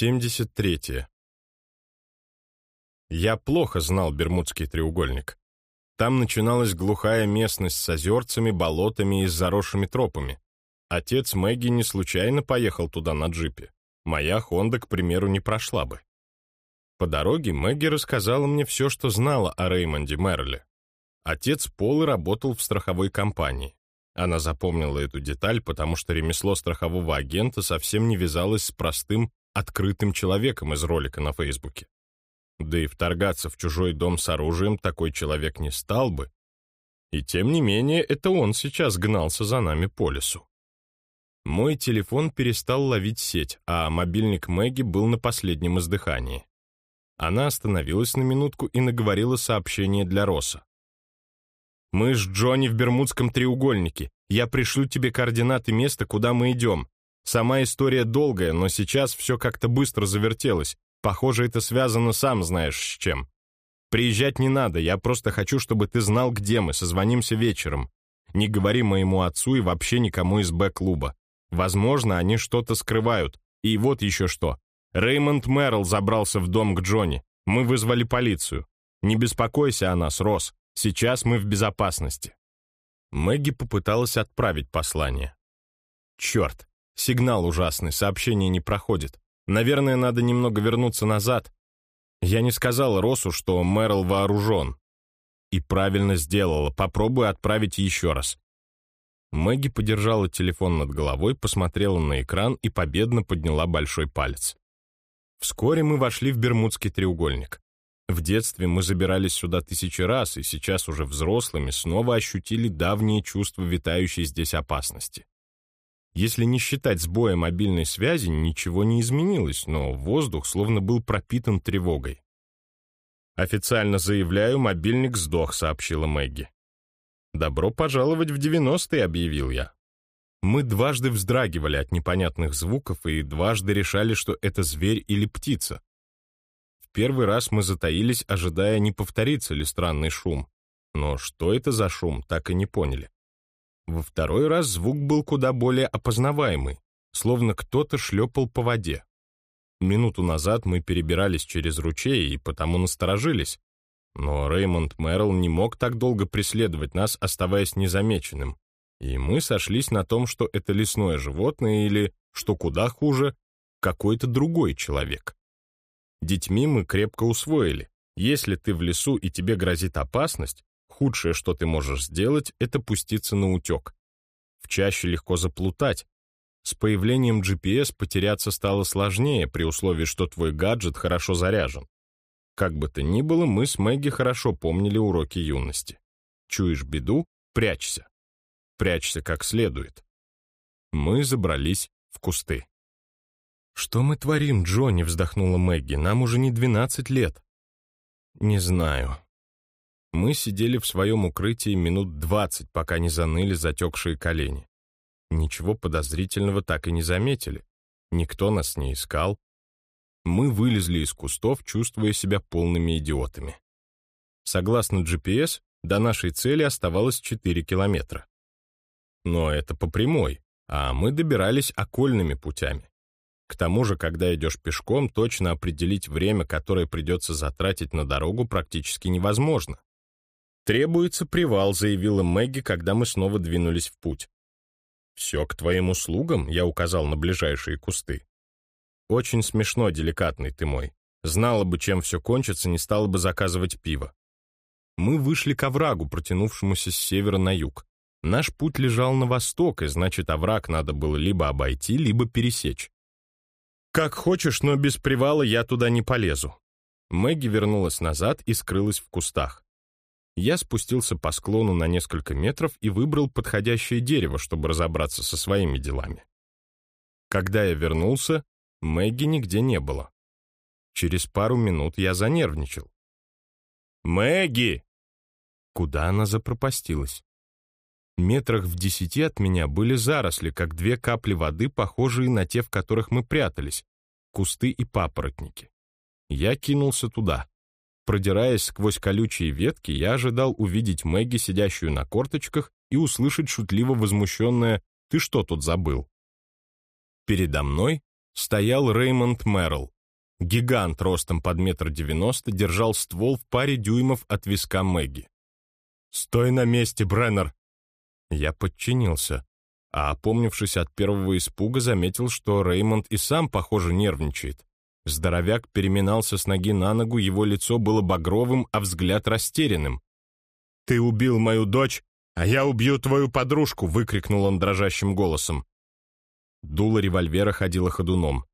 73. Я плохо знал Бермудский треугольник. Там начиналась глухая местность с озерцами, болотами и заросшими тропами. Отец Мэгги не случайно поехал туда на джипе. Моя Хонда, к примеру, не прошла бы. По дороге Мэгги рассказала мне все, что знала о Реймонде Мерле. Отец Полы работал в страховой компании. Она запомнила эту деталь, потому что ремесло страхового агента совсем не вязалось с простым открытым человеком из ролика на Фейсбуке. Да и вторгаться в чужой дом с оружием такой человек не стал бы. И тем не менее, это он сейчас гнался за нами по лесу. Мой телефон перестал ловить сеть, а мобильник Мэгги был на последнем издыхании. Она остановилась на минутку и наговорила сообщение для Росса. «Мы с Джонни в Бермудском треугольнике. Я пришлю тебе координаты места, куда мы идем. Сама история долгая, но сейчас все как-то быстро завертелось. Похоже, это связано сам знаешь с чем. Приезжать не надо, я просто хочу, чтобы ты знал, где мы, созвонимся вечером. Не говори моему отцу и вообще никому из Б-клуба. Возможно, они что-то скрывают. И вот еще что. Реймонд Мерл забрался в дом к Джонни. Мы вызвали полицию. Не беспокойся о нас, Росс. Сейчас мы в безопасности. Мэгги попыталась отправить послание. Черт, Сигнал ужасный, сообщение не проходит. Наверное, надо немного вернуться назад. Я не сказал Росу, что Мэрл вооружен. И правильно сделала, попробую отправить еще раз. Мэгги подержала телефон над головой, посмотрела на экран и победно подняла большой палец. Вскоре мы вошли в Бермудский треугольник. В детстве мы забирались сюда тысячи раз, и сейчас уже взрослыми снова ощутили давние чувства витающей здесь опасности. Если не считать сбоя мобильной связи, ничего не изменилось, но воздух словно был пропитан тревогой. «Официально заявляю, мобильник сдох», — сообщила Мэгги. «Добро пожаловать в девяностые», — объявил я. Мы дважды вздрагивали от непонятных звуков и дважды решали, что это зверь или птица. В первый раз мы затаились, ожидая, не повторится ли странный шум. Но что это за шум, так и не поняли. Во второй раз звук был куда более опознаваемый, словно кто-то шлепал по воде. Минуту назад мы перебирались через ручей и потому насторожились. Но Реймонд Мерл не мог так долго преследовать нас, оставаясь незамеченным. И мы сошлись на том, что это лесное животное или, что куда хуже, какой-то другой человек. Детьми мы крепко усвоили. Если ты в лесу и тебе грозит опасность, Худшее, что ты можешь сделать, это пуститься на утек. В чаще легко заплутать. С появлением GPS потеряться стало сложнее при условии, что твой гаджет хорошо заряжен. Как бы то ни было, мы с Мэгги хорошо помнили уроки юности. Чуешь беду — прячься. Прячься как следует. Мы забрались в кусты. «Что мы творим, Джонни?» — вздохнула Мэгги. «Нам уже не двенадцать лет». «Не знаю», мы сидели в своем укрытии минут двадцать, пока не заныли затекшие колени. Ничего подозрительного так и не заметили. Никто нас не искал. Мы вылезли из кустов, чувствуя себя полными идиотами. Согласно GPS, до нашей цели оставалось 4 километра. Но это по прямой, а мы добирались окольными путями. К тому же, когда идешь пешком, точно определить время, которое придется затратить на дорогу, практически невозможно. «Требуется привал», — заявила Мэгги, когда мы снова двинулись в путь. «Все к твоим услугам», — я указал на ближайшие кусты. «Очень смешно, деликатный ты мой. Знала бы, чем все кончится, не стала бы заказывать пиво». Мы вышли к оврагу, протянувшемуся с севера на юг. Наш путь лежал на восток, и значит, овраг надо было либо обойти, либо пересечь. «Как хочешь, но без привала я туда не полезу». Мэгги вернулась назад и скрылась в кустах. Я спустился по склону на несколько метров и выбрал подходящее дерево, чтобы разобраться со своими делами. Когда я вернулся, Мэгги нигде не было. Через пару минут я занервничал. «Мэгги!» Куда она запропастилась? Метрах в десяти от меня были заросли, как две капли воды, похожие на те, в которых мы прятались, кусты и папоротники. Я кинулся туда. Продираясь сквозь колючие ветки, я ожидал увидеть Мэгги, сидящую на корточках, и услышать шутливо возмущенное «Ты что тут забыл?». Передо мной стоял Реймонд Мерл. Гигант ростом под метр девяносто держал ствол в паре дюймов от виска Мэгги. «Стой на месте, Бреннер!» Я подчинился, а, опомнившись от первого испуга, заметил, что Реймонд и сам, похоже, нервничает. Здоровяк переминался с ноги на ногу, его лицо было багровым, а взгляд растерянным. «Ты убил мою дочь, а я убью твою подружку!» — выкрикнул он дрожащим голосом. Дуло револьвера ходило ходуном.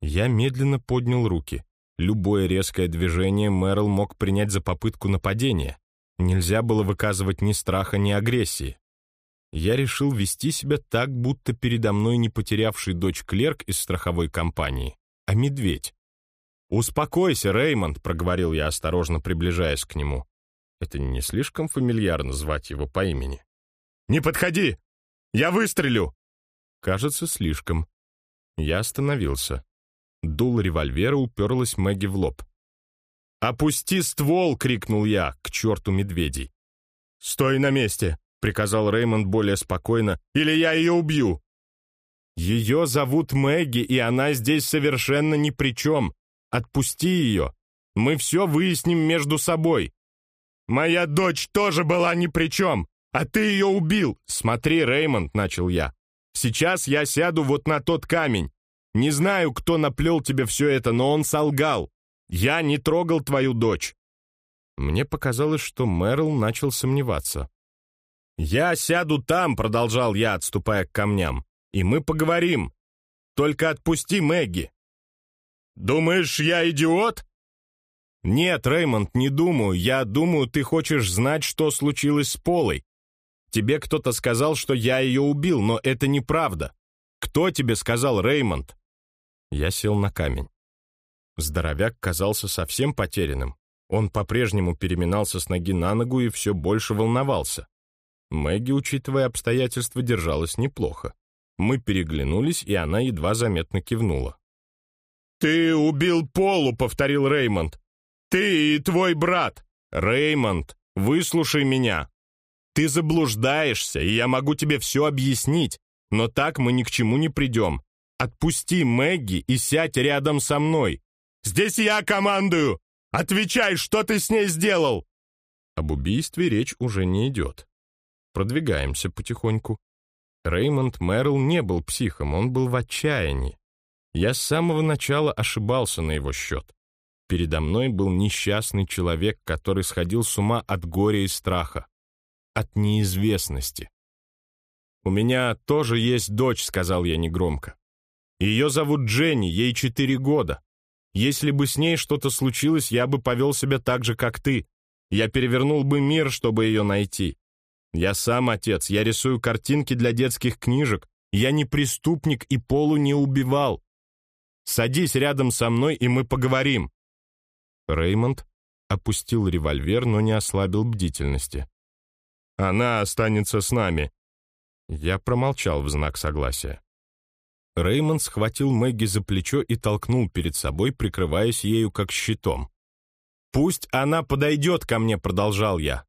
Я медленно поднял руки. Любое резкое движение Мэрил мог принять за попытку нападения. Нельзя было выказывать ни страха, ни агрессии. Я решил вести себя так, будто передо мной не потерявший дочь клерк из страховой компании, а медведь. «Успокойся, Реймонд», — проговорил я, осторожно приближаясь к нему. Это не слишком фамильярно звать его по имени. «Не подходи! Я выстрелю!» Кажется, слишком. Я остановился. Дул револьвера уперлась Мэгги в лоб. «Опусти ствол!» — крикнул я, к черту медведей. «Стой на месте!» — приказал Реймонд более спокойно. «Или я ее убью!» «Ее зовут Мэгги, и она здесь совершенно ни при чем. Отпусти ее. Мы все выясним между собой». «Моя дочь тоже была ни при чем, а ты ее убил!» «Смотри, Реймонд», — начал я. «Сейчас я сяду вот на тот камень. Не знаю, кто наплел тебе все это, но он солгал. Я не трогал твою дочь». Мне показалось, что Мэрл начал сомневаться. «Я сяду там», — продолжал я, отступая к камням, — «и мы поговорим. Только отпусти Мэгги». «Думаешь, я идиот?» «Нет, Реймонд, не думаю. Я думаю, ты хочешь знать, что случилось с Полой. Тебе кто-то сказал, что я ее убил, но это неправда. Кто тебе сказал, Реймонд?» Я сел на камень. Здоровяк казался совсем потерянным. Он по-прежнему переминался с ноги на ногу и все больше волновался. Мэгги, учитывая обстоятельства, держалась неплохо. Мы переглянулись, и она едва заметно кивнула. «Ты убил Полу», — повторил Реймонд. «Ты и твой брат! Реймонд, выслушай меня! Ты заблуждаешься, и я могу тебе все объяснить, но так мы ни к чему не придем. Отпусти Мэгги и сядь рядом со мной. Здесь я командую! Отвечай, что ты с ней сделал!» Об убийстве речь уже не идет. Продвигаемся потихоньку. Реймонд Мэрл не был психом, он был в отчаянии. Я с самого начала ошибался на его счет. Передо мной был несчастный человек, который сходил с ума от горя и страха, от неизвестности. «У меня тоже есть дочь», — сказал я негромко. «Ее зовут Дженни, ей четыре года. Если бы с ней что-то случилось, я бы повел себя так же, как ты. Я перевернул бы мир, чтобы ее найти. Я сам отец, я рисую картинки для детских книжек. Я не преступник и Полу не убивал. Садись рядом со мной, и мы поговорим. Реймонд опустил револьвер, но не ослабил бдительности. «Она останется с нами». Я промолчал в знак согласия. Реймонд схватил Мэгги за плечо и толкнул перед собой, прикрываясь ею как щитом. «Пусть она подойдет ко мне», — продолжал я.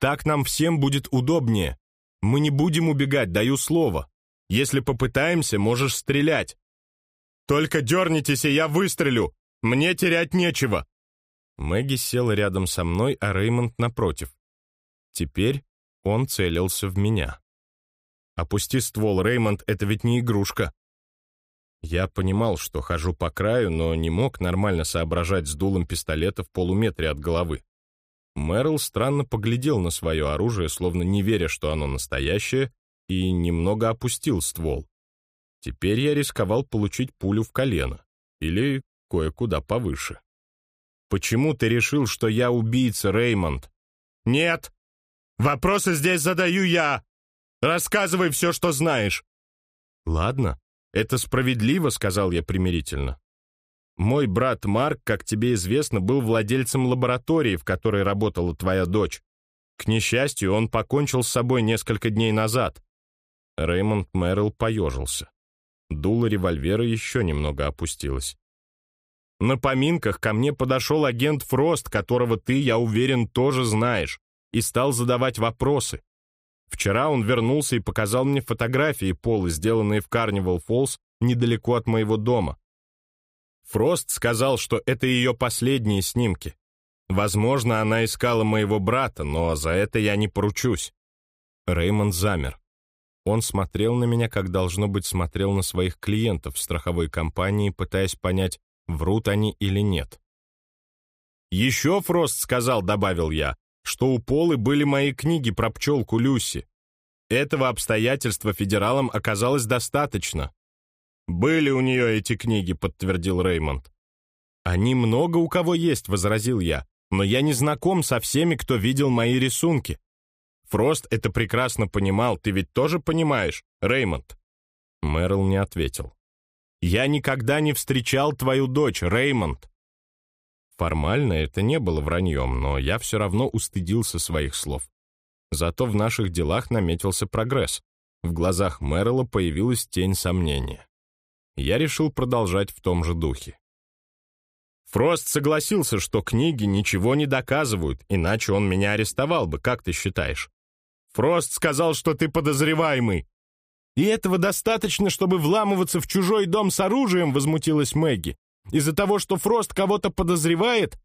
«Так нам всем будет удобнее. Мы не будем убегать, даю слово. Если попытаемся, можешь стрелять». «Только дернитесь, и я выстрелю! Мне терять нечего!» Мэгги села рядом со мной, а Реймонд напротив. Теперь он целился в меня. «Опусти ствол, Реймонд, это ведь не игрушка». Я понимал, что хожу по краю, но не мог нормально соображать с дулом пистолета в полуметре от головы. Мэрил странно поглядел на свое оружие, словно не веря, что оно настоящее, и немного опустил ствол. Теперь я рисковал получить пулю в колено или кое-куда повыше. Почему ты решил, что я убийца, Реймонд? Нет. Вопросы здесь задаю я. Рассказывай все, что знаешь. Ладно, это справедливо, сказал я примирительно. Мой брат Марк, как тебе известно, был владельцем лаборатории, в которой работала твоя дочь. К несчастью, он покончил с собой несколько дней назад. Реймонд Мэрил поежился. Дуло револьвера еще немного опустилось. На поминках ко мне подошел агент Фрост, которого ты, я уверен, тоже знаешь, и стал задавать вопросы. Вчера он вернулся и показал мне фотографии Полы, сделанные в Карнивал Фоллс, недалеко от моего дома. Фрост сказал, что это ее последние снимки. Возможно, она искала моего брата, но за это я не поручусь. Реймонд замер. Он смотрел на меня, как, должно быть, смотрел на своих клиентов в страховой компании, пытаясь понять, врут они или нет. «Еще Фрост сказал», — добавил я, «что у Полы были мои книги про пчелку Люси. Этого обстоятельства федералам оказалось достаточно». «Были у нее эти книги», — подтвердил Реймонд. «Они много у кого есть», — возразил я, «но я не знаком со всеми, кто видел мои рисунки. Фрост это прекрасно понимал, ты ведь тоже понимаешь, Реймонд?» Мэрил не ответил. «Я никогда не встречал твою дочь, Реймонд». Формально это не было враньем, но я все равно устыдился своих слов. Зато в наших делах наметился прогресс. В глазах Мэрила появилась тень сомнения. Я решил продолжать в том же духе. Фрост согласился, что книги ничего не доказывают, иначе он меня арестовал бы, как ты считаешь? Фрост сказал, что ты подозреваемый. И этого достаточно, чтобы вламываться в чужой дом с оружием, возмутилась Мэгги. Из-за того, что Фрост кого-то подозревает?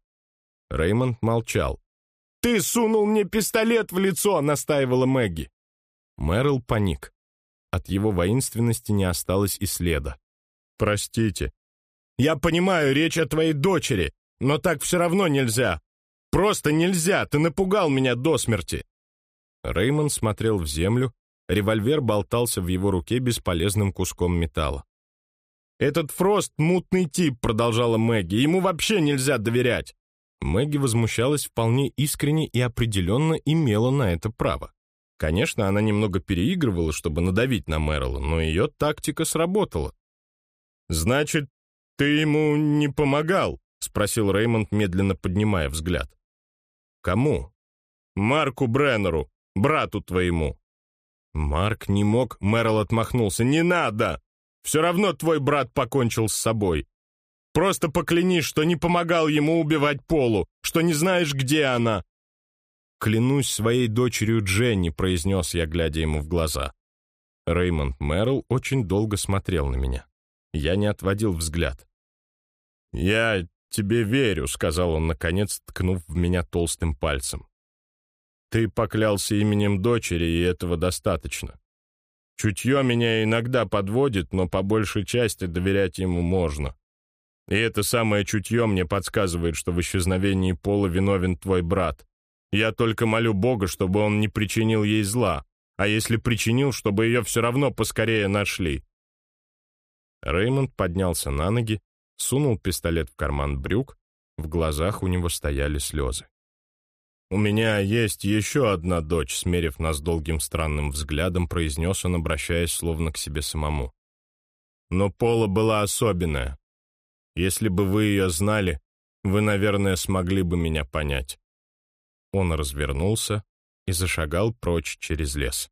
Реймонд молчал. «Ты сунул мне пистолет в лицо!» — настаивала Мэгги. Мэрил паник. От его воинственности не осталось и следа. «Простите. Я понимаю, речь о твоей дочери, но так все равно нельзя. Просто нельзя, ты напугал меня до смерти. Реймонд смотрел в землю, револьвер болтался в его руке бесполезным куском металла. «Этот Фрост — мутный тип», — продолжала Мэгги, — «ему вообще нельзя доверять». Мэгги возмущалась вполне искренне и определенно имела на это право. Конечно, она немного переигрывала, чтобы надавить на Мэрила, но ее тактика сработала. «Значит, ты ему не помогал?» — спросил Реймонд, медленно поднимая взгляд. «Кому?» «Марку Бреннеру брату твоему». Марк не мог, Мэрил отмахнулся. «Не надо! Все равно твой брат покончил с собой. Просто поклянись, что не помогал ему убивать Полу, что не знаешь, где она». «Клянусь своей дочерью Дженни», — произнес я, глядя ему в глаза. Реймонд Мэрил очень долго смотрел на меня. Я не отводил взгляд. «Я тебе верю», — сказал он, наконец, ткнув в меня толстым пальцем. Ты поклялся именем дочери, и этого достаточно. Чутье меня иногда подводит, но по большей части доверять ему можно. И это самое чутье мне подсказывает, что в исчезновении Пола виновен твой брат. Я только молю Бога, чтобы он не причинил ей зла, а если причинил, чтобы ее все равно поскорее нашли». Реймонд поднялся на ноги, сунул пистолет в карман брюк, в глазах у него стояли слезы. «У меня есть еще одна дочь», — смерив нас долгим странным взглядом, произнес он, обращаясь словно к себе самому. «Но Пола была особенная. Если бы вы ее знали, вы, наверное, смогли бы меня понять». Он развернулся и зашагал прочь через лес.